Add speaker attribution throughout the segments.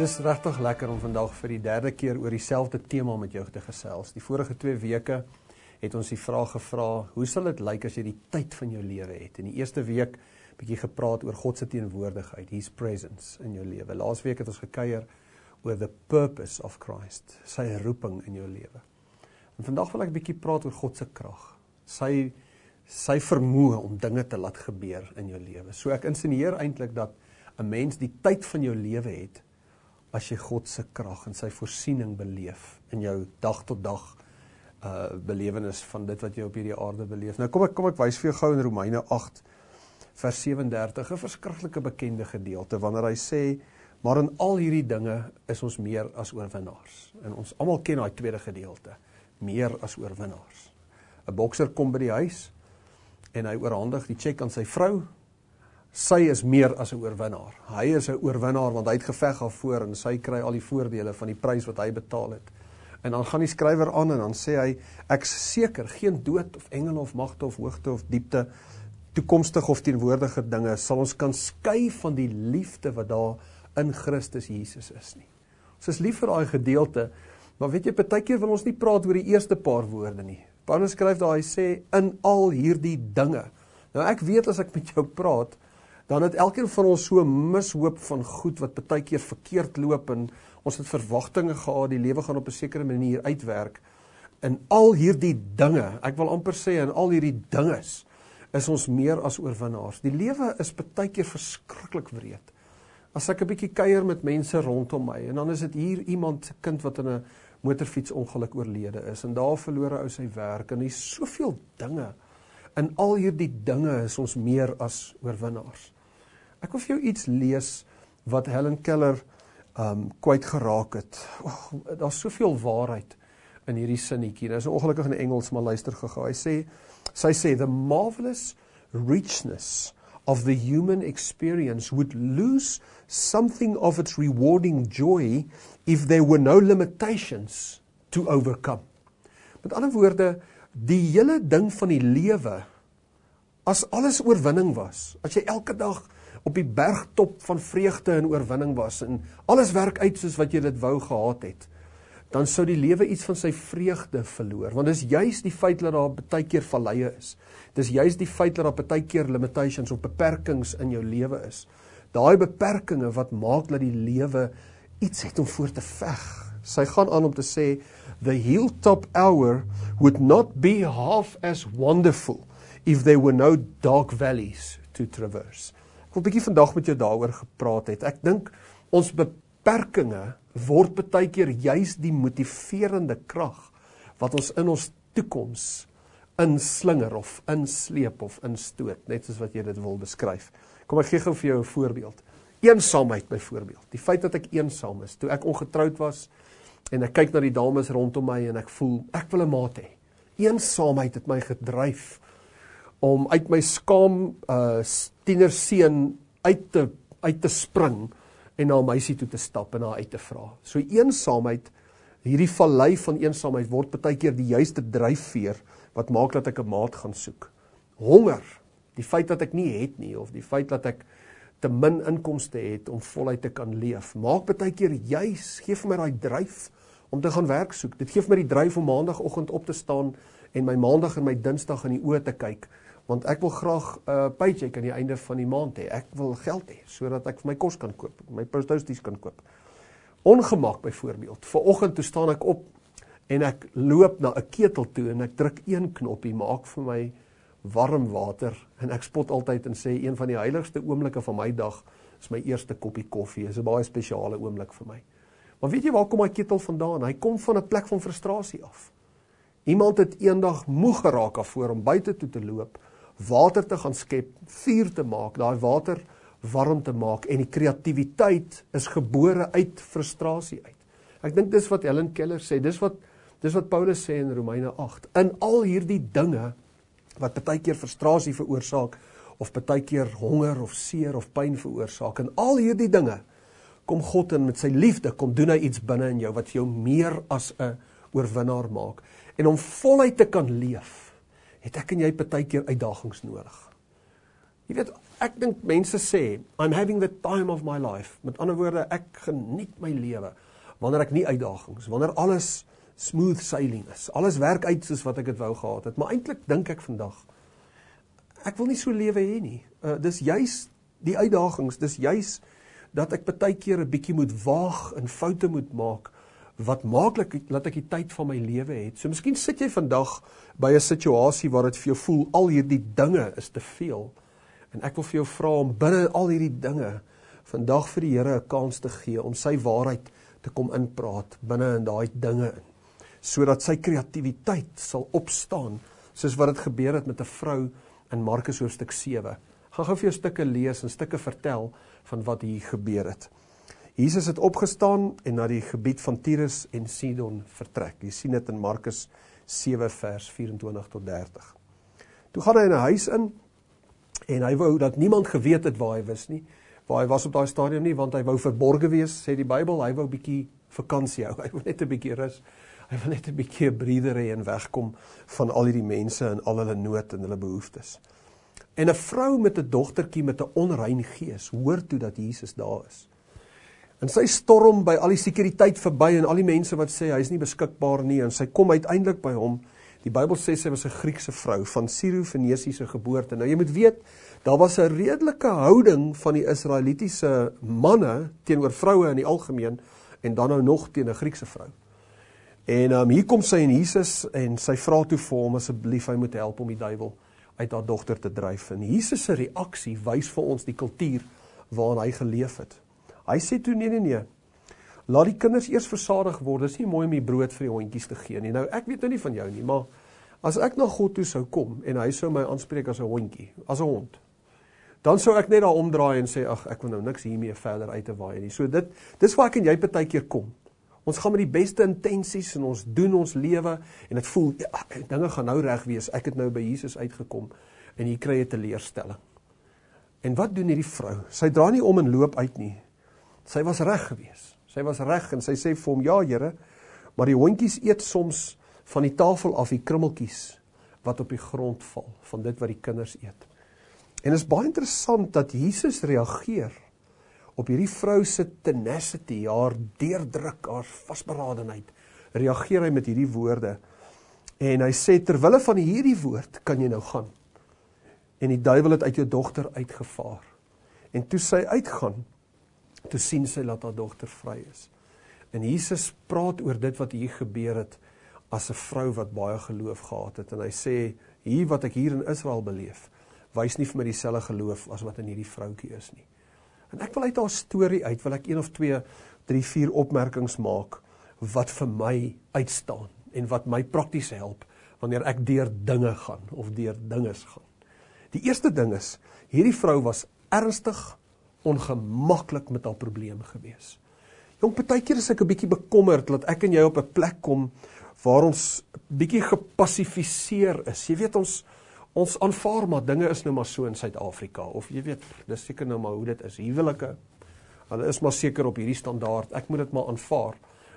Speaker 1: Dis regtig lekker om vandag vir die derde keer oor dieselfde tema met jou te gesels. Die vorige 2 weke het ons die vraag gevra, hoe sal dit lyk as jy die tyd van jou lewe het? In die eerste week bietjie gepraat oor God se teenwoordigheid, his presence in jou lewe. Laasweek het ons gekuier oor the purpose of Christ, sy roeping in jou lewe. En vandag wil ek bietjie praat oor God se krag. Sy sy vermoë om dinge te laat gebeur in jou lewe. So ek insinieer eintlik dat 'n mens die tyd van jou lewe het as jy God se krag en sy voorsiening beleef in jou dag tot dag uh belewenis van dit wat jy op hierdie aarde beleef. Nou kom ek kom ek wys vir jou gou in Romeine 8 vers 37 'n verskriklike bekende gedeelte wanneer hy sê maar in al hierdie dinge is ons meer as oorwinnaars. En ons almal ken daai tweede gedeelte, meer as oorwinnaars. 'n Bokser kom by die huis en hy oorhandig die cheque aan sy vrou sy is meer as 'n oorwinnaar. Hy is 'n oorwinnaar want hy het geveg al voor en sy kry al die voordele van die prys wat hy betaal het. En dan gaan die skrywer aan en dan sê hy ek seker geen dood of engele of magte of hoogte of diepte toekomstige of teenwoordige dinge sal ons kan skei van die liefde wat daar in Christus Jesus is nie. Ons is lief vir daai gedeelte, maar weet jy partykeer wil ons nie praat oor die eerste paar woorde nie. Paulus skryf daar hy sê in al hierdie dinge. Nou ek weet as ek met jou praat, dan het elkeen van ons so mishoop van goed wat baie keer verkeerd loop en ons het verwagtinge gehad die lewe gaan op 'n sekere manier uitwerk. In al hierdie dinge ek wil amper sê in al hierdie dinges is ons meer as oorwinnaars. Die lewe is baie keer verskriklik wreed. As ek 'n bietjie kuier met mense rondom my en dan is dit hier iemand se kind wat in 'n motorfietsongeluk oorlede is en daar verlore ou sy werk en hier's soveel dinge. In al hierdie dinge is ons meer as oorwinnaars Ek wil vir jou iets lees wat Helen Keller um kwyt geraak het. Oh, Daar's soveel waarheid in hierdie sinnetjie. Dit is ongelukkig in Engels, maar luister gou. Hy sê sy sê the marvelous richness of the human experience would lose something of its rewarding joy if there were no limitations to overcome. Met ander woorde, die hele ding van die lewe as alles oorwinning was, as jy elke dag op die bergtop van vreugde en oorwinning was en alles werk uit soos wat jy dit wou gehad het, dan sou die lewe iets van sy vreugde verloor. Want dis juis die feit dat daar baie keer valleie is. Dis juis die feit dat daar baie keer limitations of beperkings in jou lewe is. Daai beperkings wat maak dat die lewe iets het om voor te veg. Sy gaan aan om te sê the hilltop hour would not be half as wonderful if there were no dark valleys to traverse. Ek wil bietjie vandag met jou daaroor gepraat het. Ek dink ons beperkings word baie keer juis die motiverende krag wat ons in ons toekoms inslinger of insleep of instoot, net soos wat jy dit wil beskryf. Kom ek gee gou vir jou 'n voorbeeld. Eensaamheid byvoorbeeld. Die feit dat ek eensaam is, toe ek ongetroud was en ek kyk na die dames rondom my en ek voel ek wil 'n maat hê. Eensaamheid het my gedryf om uit my skaam uh tienerseun uit te uit te spring en na 'n meisie toe te stap en haar uit te vra. So eensaamheid, hierdie vallei van eensaamheid word baie keer die juiste dryfveer wat maak dat ek 'n maat gaan soek. Honger, die feit dat ek nie het nie of die feit dat ek te min inkomste het om voluit te kan leef, maak baie keer juis gee vir my daai dryf om te gaan werk soek. Dit gee vir my die dryf om maandagooggend op te staan en my maandag en my dinsdag in die oë te kyk want ek wil graag uh, paycheck aan die einde van die maand hê. Ek wil geld hê sodat ek vir my kos kan koop, my toasties kan koop. Ongemak byvoorbeeld. Vanoggend toe staan ek op en ek loop na 'n ketel toe en ek druk een knoppie, maak vir my warm water en ek spot altyd en sê een van die heiligste oomblikke van my dag is my eerste koppie koffie. Is 'n baie spesiale oomblik vir my. Maar weet jy waar kom daai ketel vandaan? Hy kom van 'n plek van frustrasie af. Iemand het eendag moeg geraak af voor om buite toe te loop water te gaan skep, vuur te maak, daai water warm te maak en die kreatiwiteit is gebore uit frustrasie uit. Ek dink dis wat Helen Keller sê, dis wat dis wat Paulus sê in Romeine 8. In al hierdie dinge wat baie keer frustrasie veroorsaak of baie keer honger of seer of pyn veroorsaak, in al hierdie dinge kom God in met sy liefde kom doen hy iets binne in jou wat jou meer as 'n oorwinnaar maak en om voluit te kan leef het ek en jy baie keer uitdagings nodig. Jy weet, ek dink mense sê I'm having the time of my life. Met ander woorde, ek geniet my lewe wanneer ek nie uitdagings, wanneer alles smooth sailing is. Alles werk uit soos wat ek dit wou gehad het. Maar eintlik dink ek vandag ek wil nie so lewe hê nie. Uh, dis juis die uitdagings, dis juis dat ek baie keer 'n bietjie moet waag en foute moet maak wat maaklik laat ek die tyd van my lewe het. So miskien sit jy vandag by 'n situasie waar dit vir jou voel al hierdie dinge is te veel. En ek wil vir jou vra om binne al hierdie dinge vandag vir die Here 'n kans te gee om sy waarheid te kom inpraat binne in daai dinge in. Sodat sy kreatiwiteit sal opstaan soos wat dit gebeur het met 'n vrou in Markus hoofstuk 7. Gaan gou vir jou stukke lees en stukke vertel van wat hier gebeur het. Jesus het opgestaan en na die gebied van Tyrus en Sidon vertrek. Jy sien dit in Markus 7 vers 24 tot 30. Toe gaan hy in 'n huis in en hy wou dat niemand geweet het waar hy was nie. Waar hy was op daai stadium nie want hy wou verborge wees, sê die Bybel. Hy wou bietjie vakansie hou. Hy wou net 'n bietjie rus. Hy wil net 'n bietjie 'n breather hê en wegkom van al hierdie mense en al hulle nood en hulle behoeftes. En 'n vrou met 'n dogtertjie met 'n onrein gees hoor toe dat Jesus daar is. En sy storm by al die sekuriteit verby en al die mense wat sê hy is nie beskikbaar nie en sy kom uiteindelik by hom. Die Bybel sê sy was 'n Griekse vrou van Siro-Fenisiese geboorte. Nou jy moet weet, daar was 'n redelike houding van die Israelitiese manne teenoor vroue in die algemeen en dan nou nog teen 'n Griekse vrou. En um, hier kom sy en Jesus en sy vra toe vir hom asseblief hy moet help om die duiwel uit haar dogter te dryf. En Jesus se reaksie wys vir ons die kultuur waarin hy geleef het. Hy sê toe nee nee nee. Laat die kinders eers versadig word. Dit is nie mooi om die brood vir die hondjies te gee nie. Nou ek weet nou nie van jou nie, maar as ek na God toe sou kom en hy sou my aanspreek as 'n hondjie, as 'n hond, dan sou ek net daar omdraai en sê ag, ek wil nou niks hiermee verder uit te waai nie. So dit dis waar ek en jy baie keer kom. Ons gaan met die beste intensies en ons doen ons lewe en dit voel ja, dinge gaan nou reg wees. Ek het nou by Jesus uitgekom en hier kry jy teleurstelling. En wat doen hierdie vrou? Sy dra nie om en loop uit nie. Sy was reg gewees. Sy was reg en sy sê vir hom: "Ja, Here, maar die hondjies eet soms van die tafel af die krummeltjies wat op die grond val van dit wat die kinders eet." En is baie interessant dat Jesus reageer op hierdie vrou se tenacity, haar deurdruk, haar vasberadenheid. Reageer hy met hierdie woorde. En hy sê terwille van hierdie woord kan jy nou gaan. En die duiwel het uit jou dogter uitgevaar. En toe sy uitgaan, toe sien sy dat haar dogter vry is. En Jesus praat oor dit wat hier gebeur het as 'n vrou wat baie geloof gehad het en hy sê hier wat ek hier in Israel beleef wys nie vir my dieselfde geloof as wat in hierdie vroutjie is nie. En ek wil uit haar storie uit wil ek een of twee, drie, vier opmerkings maak wat vir my uitstaan en wat my prakties help wanneer ek deur dinge gaan of deur dinges gaan. Die eerste ding is hierdie vrou was ernstig ongemaklik met haar probleme gewees. Jong, partykeer is ek 'n bietjie bekommerd dat ek en jy op 'n plek kom waar ons bietjie gepassifiseer is. Jy weet ons ons aanvaar maar dinge is nou maar so in Suid-Afrika of jy weet, dis seker nou maar hoe dit is. Huwelike hulle is maar seker op hierdie standaard. Ek moet dit maar aanvaar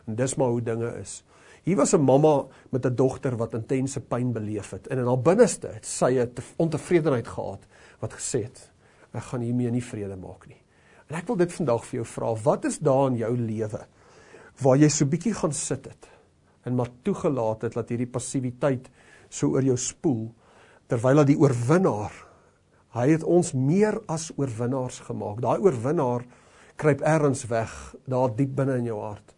Speaker 1: en dis maar hoe dinge is. Hier was 'n mamma met 'n dogter wat intense pyn beleef het en in haar binneste het sy 'n ontevredenheid gehad wat gesê het ek gaan hiermee nie vrede maak nie. En ek wil dit vandag vir jou vra, wat is daar in jou lewe waar jy so bietjie gaan sit het en maar toegelaat het dat hierdie passiwiteit so oor jou spoel terwyl dat die oorwinnaar hy het ons meer as oorwinnaars gemaak. Daai oorwinnaar kruip ergens weg daar diep binne in jou hart.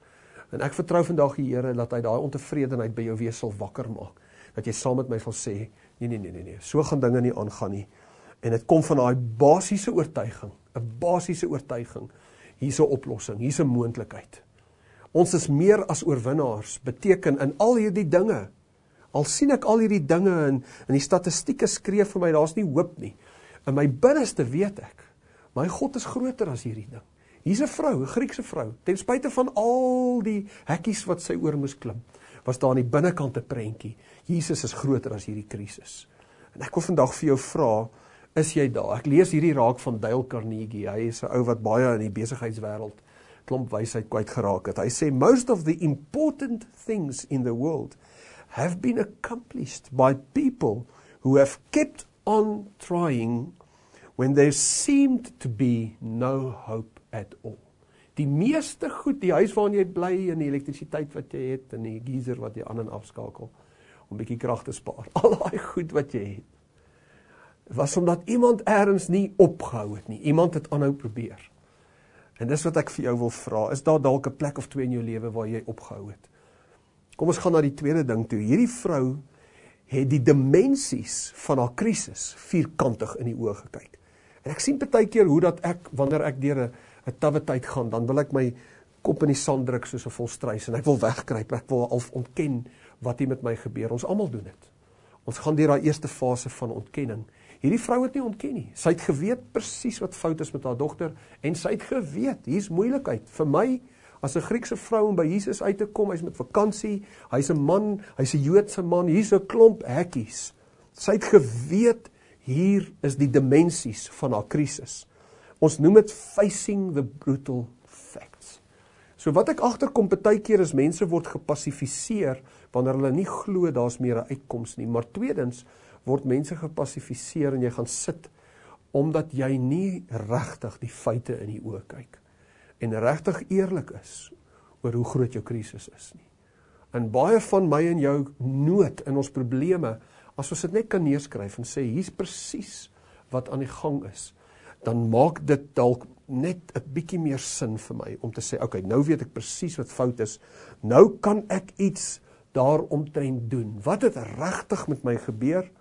Speaker 1: En ek vertrou vandag die Here dat hy daai ontevredenheid by jou weer sal wakker maak. Dat jy saam met my sal sê, nee nee nee nee nee, so gaan dinge nie aangaan nie. En dit kom van daai basiese oortuiging, 'n basiese oortuiging. Hier's 'n oplossing, hier's 'n moontlikheid. Ons is meer as oorwinnaars, beteken in al hierdie dinge. Al sien ek al hierdie dinge in in die statistieke skree vir my, daar's nie hoop nie. In my binneste weet ek, my God is groter as hierdie ding. Hier's 'n vrou, 'n Griekse vrou, ten spyte van al die hekkies wat sy oor moes klim, was daar aan die binnekant 'n prentjie. Jesus is groter as hierdie krisis. En ek wil vandag vir jou vra, is jy daar. Ek lees hierdie raak van Dale Carnegie. Hy is 'n ou wat baie in die besigheidswêreld klomp wysheid kwyt geraak het. Hy sê most of the important things in the world have been accomplished by people who have kept on trying when there seemed to be no hope at all. Die meeste goed, die huis waarin jy bly en die elektrisiteit wat jy het en die geyser wat jy aan en afskakel om bietjie krag te spaar. Al daai goed wat jy het was omdat iemand eers nie opgehou het nie. Iemand het aanhou probeer. En dis wat ek vir jou wil vra, is daar dalk 'n plek of twee in jou lewe waar jy opgehou het? Kom ons gaan na die tweede ding toe. Hierdie vrou het die dimensies van haar krisis vierkantig in die oë gekyk. En ek sien baie keer hoe dat ek wanneer ek deur 'n 'n tawwe tyd gaan, dan wil ek my kop in die sand druk soos 'n volstruis en ek wil wegkruip. Ek wil al ontken wat hier met my gebeur. Ons almal doen dit. Ons gaan deur daai eerste fase van ontkenning. Hierdie vrou het nie ontken nie. Sy het geweet presies wat fout is met haar dogter en sy het geweet hier's moeilikheid vir my as 'n Griekse vrou om by Jesus uit te kom. Hy's met vakansie. Hy's 'n man, hy's 'n Joodse man. Hier's 'n klomp hekkies. Sy het geweet hier is die dimensies van haar krisis. Ons noem dit facing the brutal facts. So wat ek agterkom baie keer is mense word gepassifiseer wanneer hulle nie glo daar's meer 'n uitkoms nie, maar tweedens word mense gepassifiseer en jy gaan sit omdat jy nie regtig die feite in die oë kyk en regtig eerlik is oor hoe groot jou krisis is nie. In baie van my en jou nood in ons probleme As ons dit net kan neerskryf en sê hier's presies wat aan die gang is, dan maak dit dalk net 'n bietjie meer sin vir my om te sê, okay, nou weet ek presies wat fout is. Nou kan ek iets daaromtrent doen. Wat het regtig met my gebeur?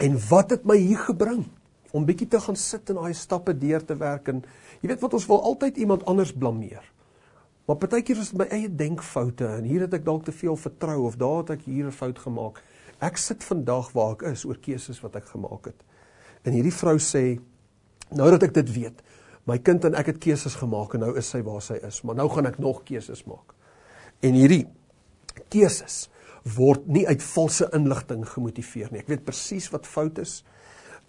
Speaker 1: En wat het my hier gebring? Om bietjie te gaan sit en daai stappe deur te werk en jy weet wat ons wil altyd iemand anders blameer. Maar partykeer is dit my eie denkfoute en hier het ek dalk te veel vertrou of daar het ek hier 'n fout gemaak. Ek sit vandag waar ek is oor keuses wat ek gemaak het. En hierdie vrou sê nou dat ek dit weet, my kind en ek het keuses gemaak en nou is sy waar sy is, maar nou gaan ek nog keuses maak. En hierdie keuses word nie uit valse inligting gemotiveer nie. Ek weet presies wat fout is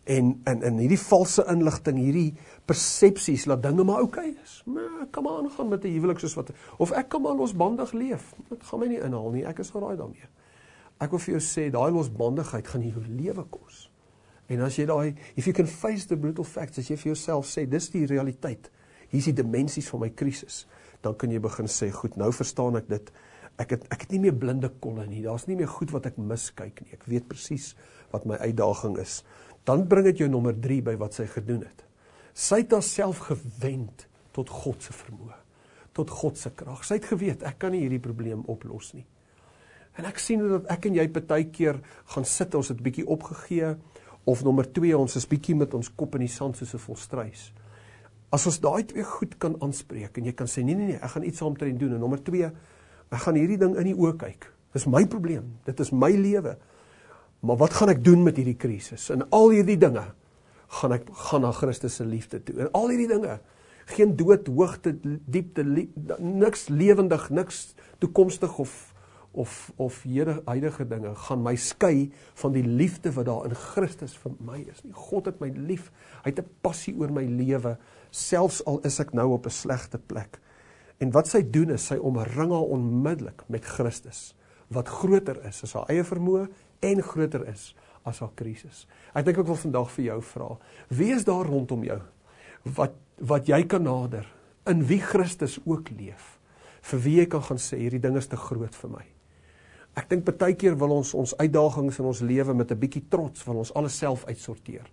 Speaker 1: en in hierdie valse inligting, hierdie persepsies dat dinge maar okay is. Maar ek kan maar aangaan met 'n huwelik soos wat of ek kan maar losbandig leef. Dit gaan my nie inhaal nie. Ek is geraai daarmee. Ek wil vir jou sê daai losbandigheid gaan jou lewe kos. En as jy daai if you can face the brutal facts as jy vir jouself sê dis die realiteit. Hier is die dimensies van my krisis. Dan kan jy begin sê, goed, nou verstaan ek dit. Ek het ek het nie meer blinde kolle nie. Daar's nie meer goed wat ek miskyk nie. Ek weet presies wat my uitdaging is dan bring dit jou nommer 3 by wat sy gedoen het. Sy het haarself gewend tot God se vermoë, tot God se krag. Sy het geweet ek kan nie hierdie probleem oplos nie. En ek sien dat ek en jy baie keer gaan sit, ons het bietjie opgegee of nommer 2 ons is bietjie met ons kop in die sand soos 'n volstruis. As ons daai twee goed kan aanspreek en jy kan sê nee nee nee, ek gaan iets saamtree doen en nommer 2, ek gaan hierdie ding in die oë kyk. Dis my probleem. Dit is my lewe. Maar wat gaan ek doen met hierdie krisis? En al hierdie dinge gaan ek gaan na Christus se liefde toe. En al hierdie dinge, geen dood, hoogte, diepte, niks lewendig, niks toekomstig of of of huidige dinge gaan my skei van die liefde wat daar in Christus vir my is. Nie God het my lief. Hy het 'n passie oor my lewe, selfs al is ek nou op 'n slegte plek. En wat sy doen is sy omring haar onmiddellik met Christus wat groter is as haar eie vermoë en groter is as haar krisis. Ek dink ek wil vandag vir jou vra, wie is daar rondom jou wat wat jy kan nader in wie Christus ook leef? Vir wie jy kan gaan sê hierdie ding is te groot vir my. Ek dink baie keer wil ons ons uitdagings in ons lewe met 'n bietjie trots van ons alles self uitsorteer.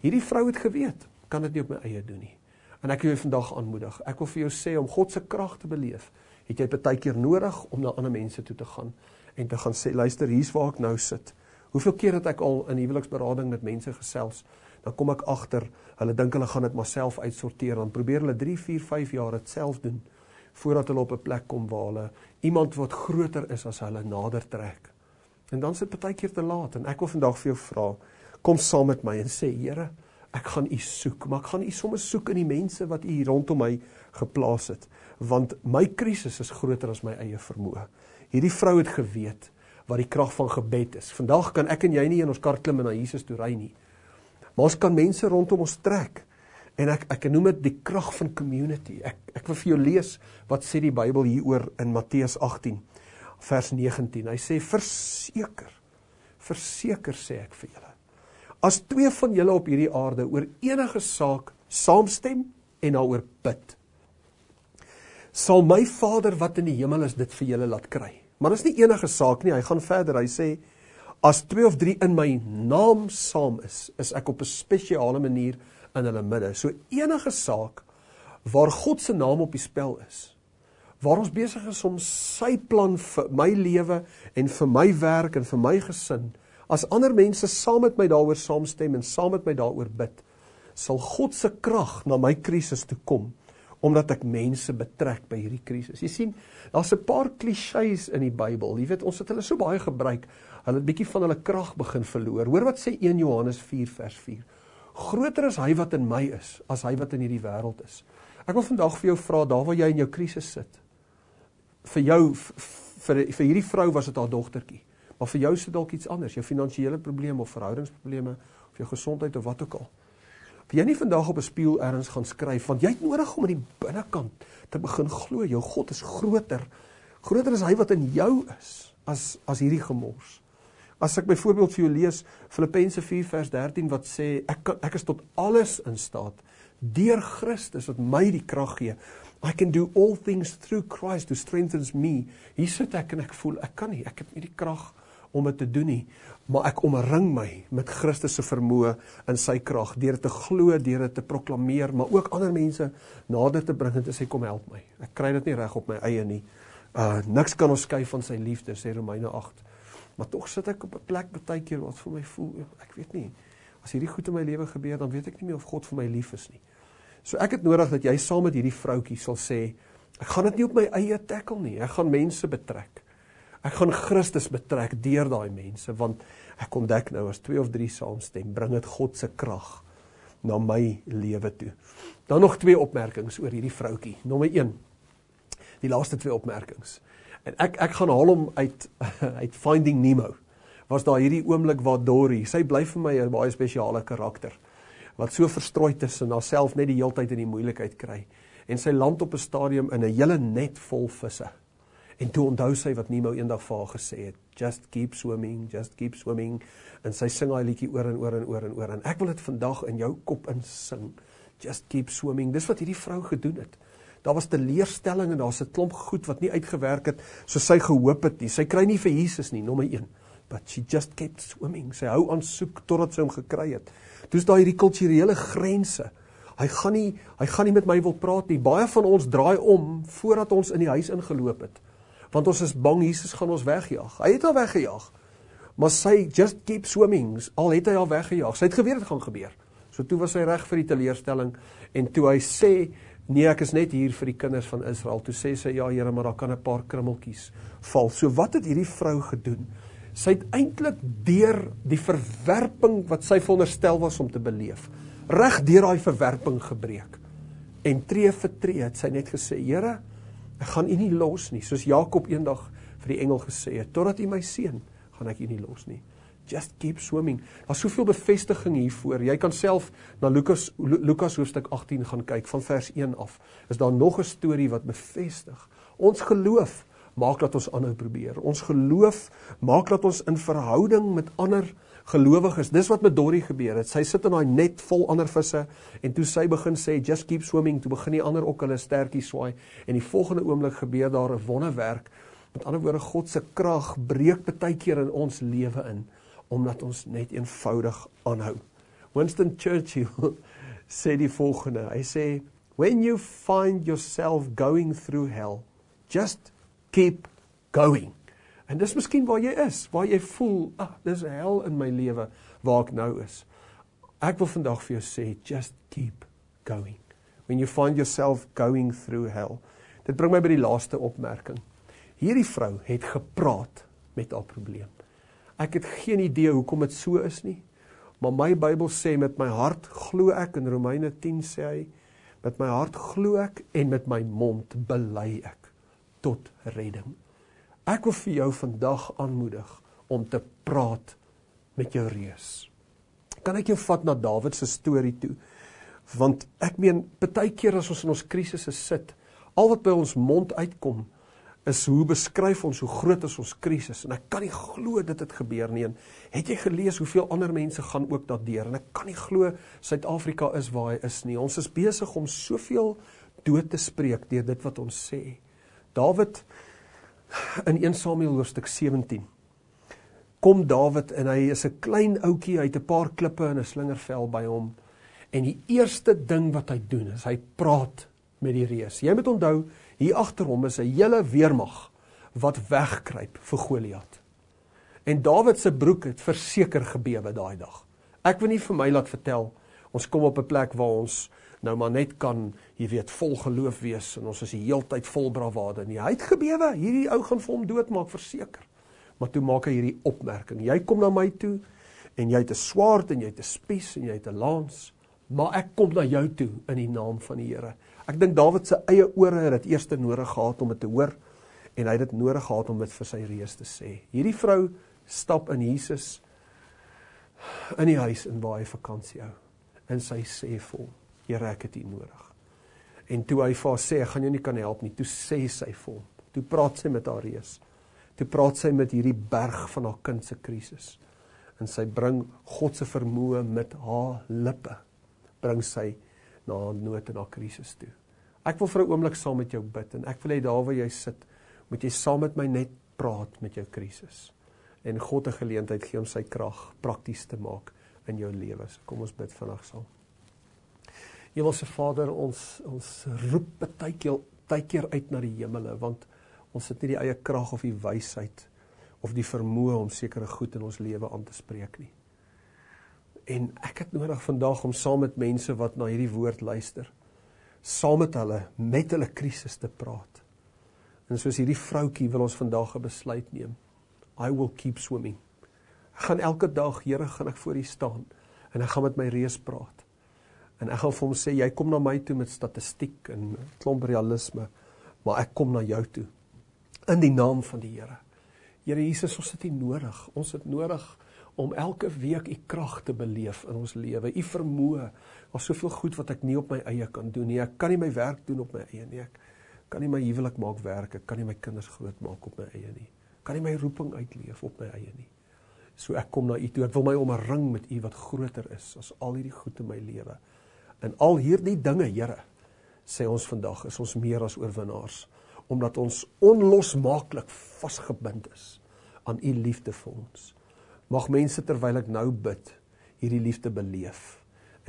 Speaker 1: Hierdie vrou het geweet, kan dit nie op my eie doen nie. En ek wil jou vandag aanmoedig. Ek wil vir jou sê om God se krag te beleef, het jy baie keer nodig om na ander mense toe te gaan en te gaan sê luister hier's waar ek nou sit. Hoeveel keer het ek al in huweliksberading met mense gesels, dan kom ek agter, hulle dink hulle gaan dit maar self uitsorteer, dan probeer hulle 3, 4, 5 jaar dit self doen voordat hulle op 'n plek kom waar hulle iemand wat groter is as hulle nader trek. En dan sit baie keer te laat en ek wil vandag vir jou vra, kom saam met my en sê Here, ek gaan U soek, maar ek gaan U sommer soek in die mense wat U rondom my geplaas het, want my krisis is groter as my eie vermoë. Hierdie vrou het geweet wat die krag van gebed is. Vandag kan ek en jy nie in ons kar klim en na Jesus toe ry nie. Maar ons kan mense rondom ons trek. En ek ek noem dit die krag van community. Ek ek wil vir jou lees wat sê die Bybel hieroor in Matteus 18 vers 19. Hy sê verseker verseker sê ek vir julle as twee van julle op hierdie aarde oor enige saak saamstem en daaroor bid, sal my Vader wat in die hemel is dit vir julle laat kry. Maar dis nie enige saak nie, hy gaan verder, hy sê, as twee of drie in my naam saam is, is ek op een speciale manier in hulle midde. So enige saak, waar God se naam op die spel is, waar ons bezig is om sy plan vir my leven en vir my werk en vir my gesin, as ander mense saam met my daar saamstem en saam met my daar bid, sal God se kracht na my krisis toe kom, omdat ek mense betrek by hierdie krisis. Jy sien, daar is een paar clichés in die Bijbel, jy weet, ons het hulle so baie gebruik, hulle het bykie van hulle kracht begin verloor. Hoor wat sê 1 Johannes 4 vers 4. Groter is hy wat in my is, as hy wat in hierdie wereld is. Ek wil vandag vir jou vraag, daar waar jy in jou krisis sit, vir jou, vir, vir hierdie vrou was het haar dochterkie, maar vir jou is het ook iets anders, jou financiële probleem of verhoudingsprobleme, of jou gezondheid of wat ook al. Wil jy nie vandag op 'n spieël ergens gaan skryf want jy het nodig om in die binnekant te begin glo jou God is groter. Groter is hy wat in jou is as as hierdie gemors. As ek byvoorbeeld vir jou lees Filippense 4 vers 13 wat sê ek ek is tot alles in staat deur Christus wat my die krag gee. I can do all things through Christ who strengthens me. Hier sit ek en ek voel ek kan nie, ek het nie die krag om dit te doen nie, maar ek omring my met Christus se vermoë in sy krag deur te glo, deur dit te proklameer, maar ook ander mense nader te bring en te sê kom help my. Ek kry dit nie reg op my eie nie. Uh niks kan ons skei van sy liefde, sê Romeine 8. Maar tog sit ek op 'n plek baie keer wat vir my voel, ek weet nie. As hierdie goed in my lewe gebeur, dan weet ek nie meer of God vir my lief is nie. So ek het nodig dat jy saam met hierdie vroutjie sal sê, ek gaan dit nie op my eie tackle nie. Ek gaan mense betrek. Ek gaan Christus betrek deur daai mense want ek ontdek nou as twee of drie saamstem, bring dit God se krag na my lewe toe. Dan nog twee opmerkings oor hierdie vroutkie. Nommer 1. Die laaste twee opmerkings. En ek ek gaan haal hom uit uit Finding Nemo. Was daar hierdie oomblik waar Dory, sy bly vir my 'n baie spesiale karakter wat so verstrooid is en haarself net die heeltyd in die moeilikheid kry en sy land op 'n stadium in 'n hele net vol visse. En toe onthou sy wat Nemo eendag vir haar gesê het, just keep swimming, just keep swimming. En sy sing daai liedjie oor en oor en oor en oor en ek wil dit vandag in jou kop insing. Just keep swimming. Dis wat hierdie vrou gedoen het. Daar was teleurstelling en daar's 'n klomp goed wat nie uitgewerk het soos sy gehoop het nie. Sy kry nie vir Jesus nie, nommer 1. But she just kept swimming. Sy hou aan soek totdat sy hom gekry het. Toe's daar hierdie kulturele grense. Hy gaan nie hy gaan nie met my wil praat nie. Baie van ons draai om voordat ons in die huis ingeloop het want ons is bang Jesus gaan ons wegjaag. Hy het al weggejaag. Maar sy just keep swimming. Al het hy al weggejaag. Sy het geweet dit gaan gebeur. So toe was hy reg vir die teleurstelling en toe hy sê nee, ek is net hier vir die kinders van Israel. Toe sê sy ja, Here, maar daar kan 'n paar krummeltjies val. So wat het hierdie vrou gedoen? Sy het eintlik deur die verwerping wat sy veronderstel was om te beleef, reg deur daai verwerping gebreek. En tree vir tree het sy net gesê, Here, Ek gaan u nie los nie, soos Jakob eendag vir die engel gesê het, totdat u my seën, gaan ek u nie los nie. Just keep swimming. Daar's soveel bevestiging hiervoor. Jy kan self na Lukas Lukas hoofstuk 18 gaan kyk van vers 1 af. Is daar nog 'n storie wat bevestig ons geloof maak dat ons aanhou probeer. Ons geloof maak dat ons in verhouding met ander gelowiges. Dis wat met Dorrie gebeur het. Sy sit in daai net vol ander visse en toe sy begin sê just keep swimming, toe begin die ander ook hulle stertjies swaai en die volgende oomblik gebeur daar 'n wonderwerk. Met ander woorde, God se krag breek baie keer in ons lewe in omdat ons net eenvoudig aanhou. Winston Churchill sê die volgende. Hy sê when you find yourself going through hell, just keep going. En dis miskien waar jy is, waar jy voel, ah, dis hel in my lewe waar ek nou is. Ek wil vandag vir jou sê, just keep going. When you find yourself going through hell. Dit bring my by die laaste opmerking. Hierdie vrou het gepraat met haar probleem. Ek het geen idee hoekom dit so is nie, maar my Bybel sê met my hart glo ek in Romeine 10 sê hy, met my hart glo ek en met my mond bely ek tot redding. Ek wil vir jou vandag aanmoedig om te praat met jou reus. Kan ek jou vat na Dawid se storie toe? Want ek meen, baie keer as ons in ons krisisse sit, al wat by ons mond uitkom, is hoe beskryf ons hoe groot is ons krisis. En ek kan nie glo dit het gebeur nie. En het jy gelees hoeveel ander mense gaan ook daardeur en ek kan nie glo Suid-Afrika is waar hy is nie. Ons is besig om soveel dood te spreek deur dit wat ons sê. Dawid in 1 Samuel hoofstuk 17 kom Dawid en hy is 'n klein ouetjie hy het 'n paar klippe en 'n slingervel by hom en die eerste ding wat hy doen is hy praat met die reus jy moet onthou Hier agter hom is 'n hele weermag wat wegkruip vir Goliat. En Dawid se broek het verseker gebewe daai dag. Ek wil nie vir my laat vertel ons kom op 'n plek waar ons nou maar net kan, jy weet, vol geloof wees en ons is die heeltyd vol bravade nie. Hy het gebewe, hierdie ou gaan vir hom doodmaak verseker. Maar toe maak hy hierdie opmerking. Jy kom na my toe en jy het 'n swaard en jy het 'n spies en jy het 'n lans, maar ek kom na jou toe in die naam van die Here. Ek dink Dawid se eie ore het dit eers nodig gehad om dit te hoor en hy het dit nodig gehad om dit vir sy reus te sê. Hierdie vrou stap in Jesus in die huis in waar hy vakansie hou. En sy sê hom: "Here, ek het U nodig." En toe hy vir haar sê: "Ek gaan jou nie kan help nie." Toe sê sy vir hom. Toe praat sy met haar reus. Toe praat sy met hierdie berg van haar kind se krisis. En sy bring God se vermoë met haar lippe. Bring sy na nood en na krisis toe. Ek wil vir 'n oomblik saam met jou bid en ek wil hê daar waar jy sit, moet jy saam met my net praat met jou krisis. En God 'n geleentheid gee om sy krag prakties te maak in jou lewe. So kom ons bid vanaand saam. Hemelse Vader, ons ons roep baie keer baie keer uit na die hemele want ons het nie die eie krag of die wysheid of die vermoë om sekere goed in ons lewe aan te spreek nie. En ek het nodig vandag om saam met mense wat na hierdie woord luister saam met hulle met hulle krisis te praat. En soos hierdie vroutjie wil ons vandag 'n besluit neem. I will keep swimming. Ek gaan elke dag, Here, gaan ek voor U staan en ek gaan met my reus praat. En ek gaan vir hom sê jy kom na my toe met statistiek en klomp realisme, maar ek kom na jou toe in die naam van die Here. Here Jesus, ons het U nodig. Ons het nodig om elke week u krag te beleef in ons lewe, u vermoë. Daar's soveel goed wat ek nie op my eie kan doen nie. Ek kan nie my werk doen op my eie nie. Ek kan nie my huwelik maak werk. Ek kan nie my kinders grootmaak op my eie nie. Kan nie my roeping uitleef op my eie nie. So ek kom na u toe. Ek wil my omring met u wat groter is as al hierdie goed in my lewe. En al hierdie dinge, Here, sê ons vandag, is ons meer as oorwinnaars omdat ons onlosmaaklik vasgebind is aan u liefde vir ons. Mag mense terwyl ek nou bid, hierdie liefde beleef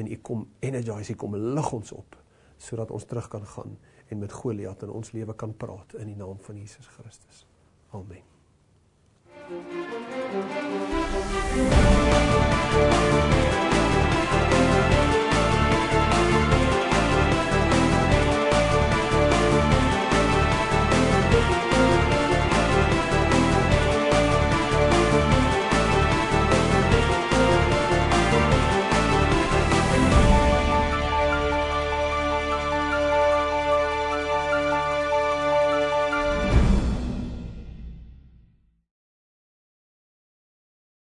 Speaker 1: en u kom energize, u kom lig ons op sodat ons terug kan gaan en met Goliat in ons lewe kan praat in die naam van Jesus Christus. Amen. Thank you.